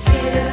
give it